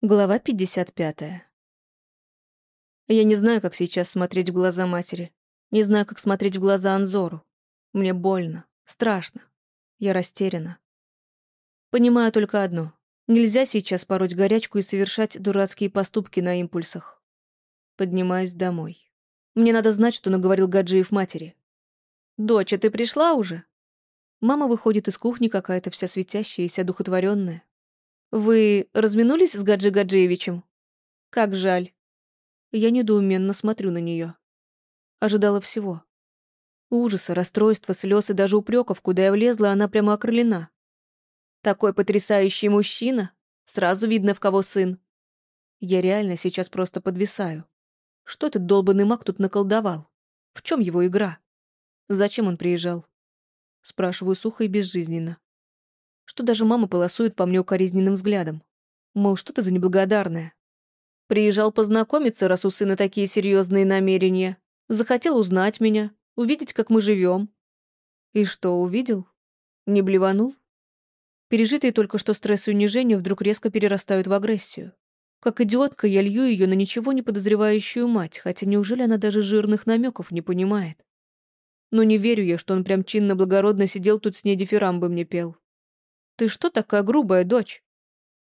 Глава 55. Я не знаю, как сейчас смотреть в глаза матери. Не знаю, как смотреть в глаза Анзору. Мне больно, страшно. Я растеряна. Понимаю только одно. Нельзя сейчас пороть горячку и совершать дурацкие поступки на импульсах. Поднимаюсь домой. Мне надо знать, что наговорил Гаджиев матери. «Доча, ты пришла уже?» Мама выходит из кухни какая-то вся светящаяся, одухотворенная. «Вы разминулись с Гаджи Гаджиевичем?» «Как жаль». Я недоуменно смотрю на нее. Ожидала всего. Ужаса, расстройства, слез и даже упреков, куда я влезла, она прямо окрылена. Такой потрясающий мужчина. Сразу видно, в кого сын. Я реально сейчас просто подвисаю. Что этот долбанный маг тут наколдовал? В чем его игра? Зачем он приезжал? Спрашиваю сухо и безжизненно что даже мама полосует по мне укоризненным взглядом. Мол, что ты за неблагодарная? Приезжал познакомиться, раз у сына такие серьезные намерения. Захотел узнать меня, увидеть, как мы живем. И что, увидел? Не блеванул? Пережитые только что стресс и унижение вдруг резко перерастают в агрессию. Как идиотка я лью ее на ничего не подозревающую мать, хотя неужели она даже жирных намеков не понимает? Но не верю я, что он прям чинно-благородно сидел тут с ней дифирамбы мне пел. Ты что такая грубая, дочь?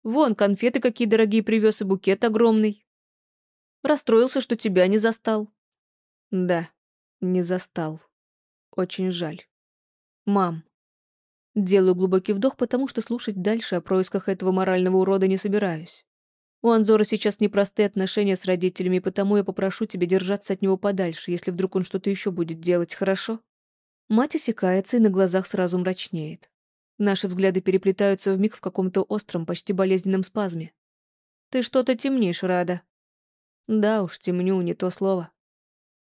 Вон, конфеты какие дорогие привез и букет огромный. Расстроился, что тебя не застал. Да, не застал. Очень жаль. Мам. Делаю глубокий вдох, потому что слушать дальше о происках этого морального урода не собираюсь. У Анзора сейчас непростые отношения с родителями, потому я попрошу тебя держаться от него подальше, если вдруг он что-то еще будет делать, хорошо? Мать осекается и на глазах сразу мрачнеет. Наши взгляды переплетаются вмиг в каком-то остром, почти болезненном спазме. «Ты что-то темнишь, Рада». «Да уж, темню, не то слово.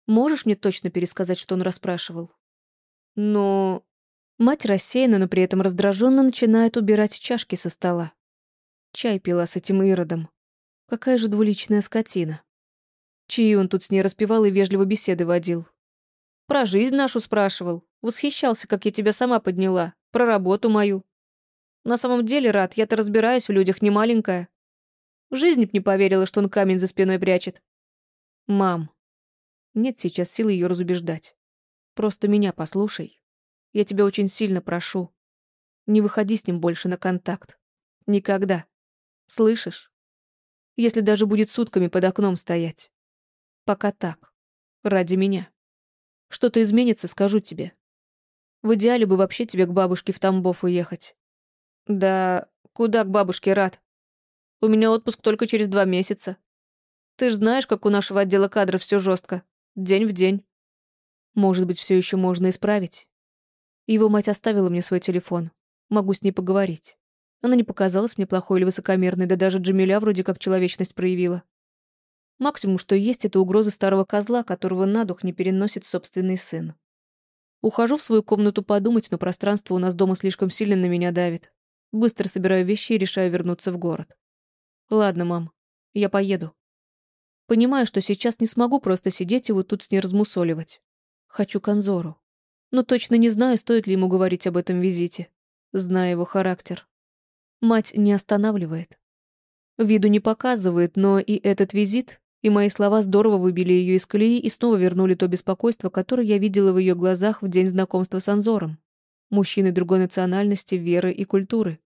Можешь мне точно пересказать, что он расспрашивал?» «Но...» Мать рассеянно, но при этом раздраженно начинает убирать чашки со стола. Чай пила с этим иродом. Какая же двуличная скотина. Чьи он тут с ней распевал и вежливо беседы водил. Про жизнь нашу спрашивал. Восхищался, как я тебя сама подняла про работу мою. На самом деле, Рад, я-то разбираюсь в людях не маленькая. В жизни б не поверила, что он камень за спиной прячет. Мам, нет сейчас сил ее разубеждать. Просто меня послушай. Я тебя очень сильно прошу. Не выходи с ним больше на контакт. Никогда. Слышишь? Если даже будет сутками под окном стоять. Пока так. Ради меня. Что-то изменится, скажу тебе. В идеале бы вообще тебе к бабушке в Тамбов уехать. Да куда к бабушке, Рад? У меня отпуск только через два месяца. Ты ж знаешь, как у нашего отдела кадров все жестко. День в день. Может быть, все еще можно исправить. Его мать оставила мне свой телефон. Могу с ней поговорить. Она не показалась мне плохой или высокомерной, да даже Джамиля вроде как человечность проявила. Максимум, что есть, это угроза старого козла, которого на дух не переносит собственный сын. Ухожу в свою комнату подумать, но пространство у нас дома слишком сильно на меня давит. Быстро собираю вещи и решаю вернуться в город. Ладно, мам, я поеду. Понимаю, что сейчас не смогу просто сидеть и вот тут с ней размусоливать. Хочу к Анзору. Но точно не знаю, стоит ли ему говорить об этом визите, зная его характер. Мать не останавливает. Виду не показывает, но и этот визит и мои слова здорово выбили ее из колеи и снова вернули то беспокойство, которое я видела в ее глазах в день знакомства с Анзором. Мужчины другой национальности, веры и культуры.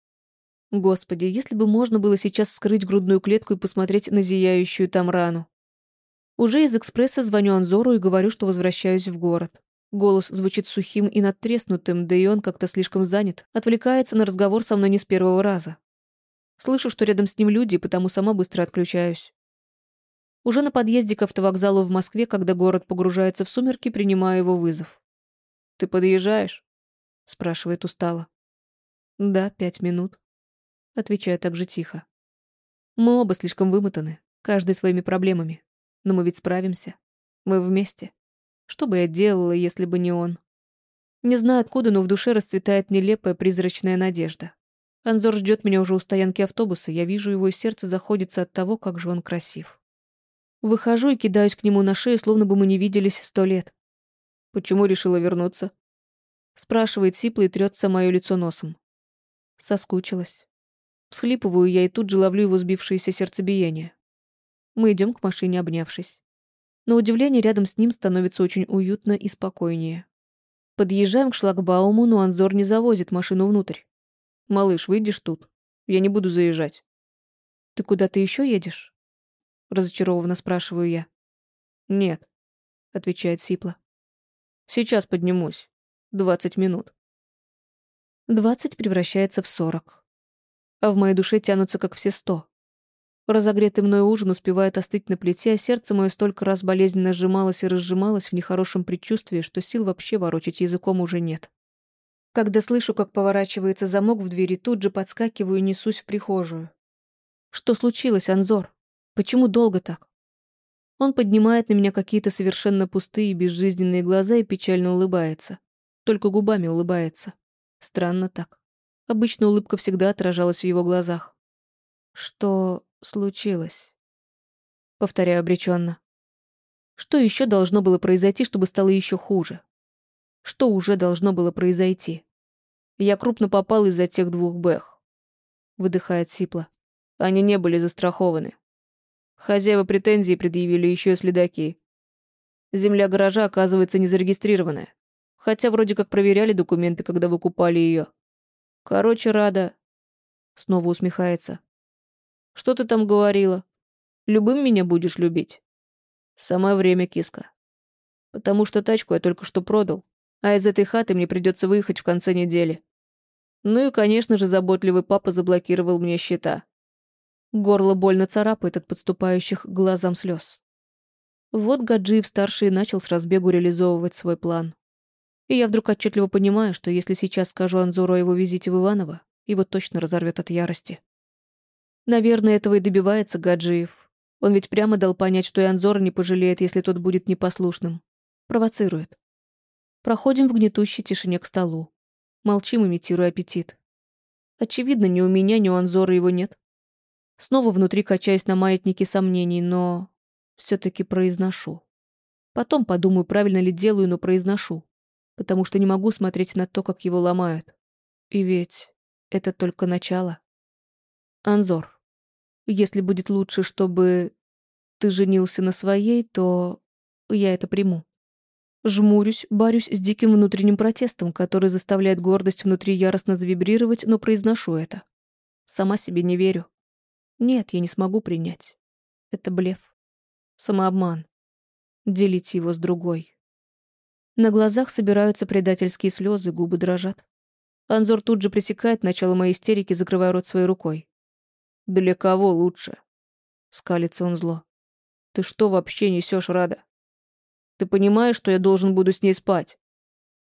Господи, если бы можно было сейчас вскрыть грудную клетку и посмотреть на зияющую там рану. Уже из экспресса звоню Анзору и говорю, что возвращаюсь в город. Голос звучит сухим и надтреснутым, да и он как-то слишком занят, отвлекается на разговор со мной не с первого раза. Слышу, что рядом с ним люди, потому сама быстро отключаюсь. Уже на подъезде к автовокзалу в Москве, когда город погружается в сумерки, принимаю его вызов. «Ты подъезжаешь?» — спрашивает устало. «Да, пять минут». Отвечаю так же тихо. Мы оба слишком вымотаны, каждый своими проблемами. Но мы ведь справимся. Мы вместе. Что бы я делала, если бы не он? Не знаю откуда, но в душе расцветает нелепая призрачная надежда. Анзор ждет меня уже у стоянки автобуса, я вижу его, и сердце заходится от того, как же он красив. Выхожу и кидаюсь к нему на шею, словно бы мы не виделись сто лет. «Почему решила вернуться?» Спрашивает сипло и трется мое лицо носом. Соскучилась. Всхлипываю я и тут же ловлю его сбившееся сердцебиение. Мы идем к машине, обнявшись. На удивление, рядом с ним становится очень уютно и спокойнее. Подъезжаем к шлагбауму, но Анзор не завозит машину внутрь. «Малыш, выйдешь тут? Я не буду заезжать». «Ты куда-то еще едешь?» Разочарованно спрашиваю я. «Нет», — отвечает Сипла. «Сейчас поднимусь. Двадцать минут». Двадцать превращается в сорок. А в моей душе тянутся как все сто. Разогретый мной ужин успевает остыть на плите, а сердце мое столько раз болезненно сжималось и разжималось в нехорошем предчувствии, что сил вообще ворочать языком уже нет. Когда слышу, как поворачивается замок в двери, тут же подскакиваю и несусь в прихожую. Что случилось, Анзор? Почему долго так? Он поднимает на меня какие-то совершенно пустые безжизненные глаза и печально улыбается. Только губами улыбается. Странно так. Обычно улыбка всегда отражалась в его глазах. Что случилось. Повторяю обреченно. Что еще должно было произойти, чтобы стало еще хуже? Что уже должно было произойти? Я крупно попал из-за тех двух бэх. Выдыхает Сипла. Они не были застрахованы. Хозяева претензий предъявили еще и следаки. Земля гаража, оказывается, не зарегистрированная. Хотя вроде как проверяли документы, когда выкупали ее. Короче, Рада... Снова усмехается. Что ты там говорила? Любым меня будешь любить? Самое время, киска. Потому что тачку я только что продал, а из этой хаты мне придется выехать в конце недели. Ну и, конечно же, заботливый папа заблокировал мне счета. Горло больно царапает от подступающих к глазам слез. Вот Гаджиев-старший начал с разбегу реализовывать свой план. И я вдруг отчетливо понимаю, что если сейчас скажу Анзору о его визите в Иваново, его точно разорвет от ярости. Наверное, этого и добивается Гаджиев. Он ведь прямо дал понять, что и Анзора не пожалеет, если тот будет непослушным. Провоцирует. Проходим в гнетущей тишине к столу. Молчим, имитируя аппетит. Очевидно, ни у меня, ни у Анзора его нет. Снова внутри качаюсь на маятнике сомнений, но все-таки произношу. Потом подумаю, правильно ли делаю, но произношу. Потому что не могу смотреть на то, как его ломают. И ведь это только начало. Анзор. Если будет лучше, чтобы ты женился на своей, то я это приму. Жмурюсь, борюсь с диким внутренним протестом, который заставляет гордость внутри яростно завибрировать, но произношу это. Сама себе не верю. Нет, я не смогу принять. Это блеф. Самообман. Делить его с другой. На глазах собираются предательские слезы, губы дрожат. Анзор тут же пресекает начало моей истерики, закрывая рот своей рукой. «Для кого лучше?» — скалится он зло. «Ты что вообще несешь, Рада? Ты понимаешь, что я должен буду с ней спать?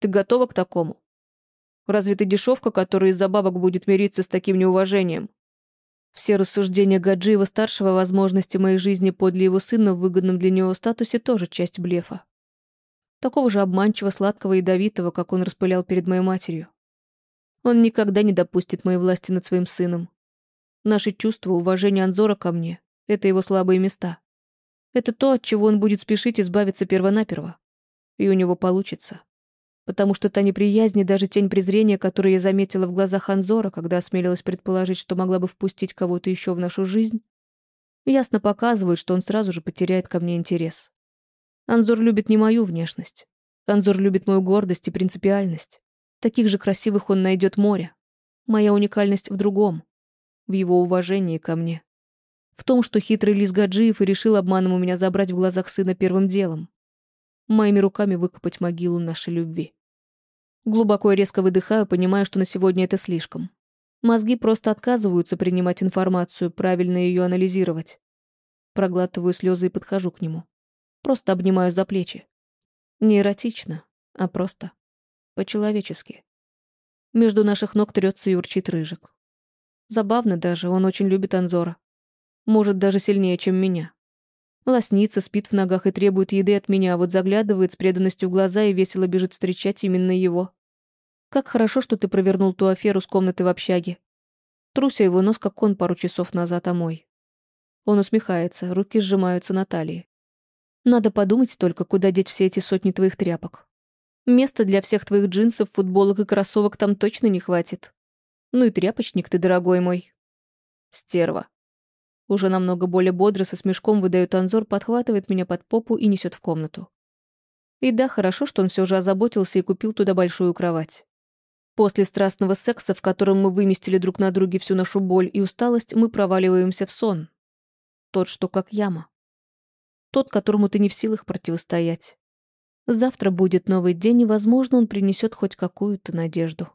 Ты готова к такому? Разве ты дешевка, которая из-за бабок будет мириться с таким неуважением?» Все рассуждения Гаджиева-старшего о возможности моей жизни подле его сына в выгодном для него статусе тоже часть блефа. Такого же обманчиво, сладкого и ядовитого, как он распылял перед моей матерью. Он никогда не допустит моей власти над своим сыном. Наши чувства, уважение Анзора ко мне — это его слабые места. Это то, от чего он будет спешить избавиться первонаперво. И у него получится. Потому что та неприязнь и даже тень презрения, которую я заметила в глазах Анзора, когда осмелилась предположить, что могла бы впустить кого-то еще в нашу жизнь, ясно показывают, что он сразу же потеряет ко мне интерес. Анзор любит не мою внешность. Анзор любит мою гордость и принципиальность. Таких же красивых он найдет море. Моя уникальность в другом в его уважении ко мне. В том, что хитрый лис Гаджиев и решил обманом у меня забрать в глазах сына первым делом. Моими руками выкопать могилу нашей любви. Глубоко и резко выдыхаю, понимая, что на сегодня это слишком. Мозги просто отказываются принимать информацию, правильно ее анализировать. Проглатываю слезы и подхожу к нему. Просто обнимаю за плечи. Не эротично, а просто. По-человечески. Между наших ног трется и урчит рыжик. Забавно даже, он очень любит Анзора. Может, даже сильнее, чем меня. Лоснится, спит в ногах и требует еды от меня, а вот заглядывает с преданностью в глаза и весело бежит встречать именно его. Как хорошо, что ты провернул ту аферу с комнаты в общаге. Труся его нос, как он пару часов назад, а мой. Он усмехается, руки сжимаются на талии. Надо подумать только, куда деть все эти сотни твоих тряпок. Места для всех твоих джинсов, футболок и кроссовок там точно не хватит. Ну и тряпочник ты, дорогой мой. Стерва. Уже намного более бодро, со смешком выдает Анзор, подхватывает меня под попу и несет в комнату. И да, хорошо, что он все же озаботился и купил туда большую кровать. После страстного секса, в котором мы выместили друг на друге всю нашу боль и усталость, мы проваливаемся в сон. Тот, что как яма. Тот, которому ты не в силах противостоять. Завтра будет новый день, и, возможно, он принесет хоть какую-то надежду.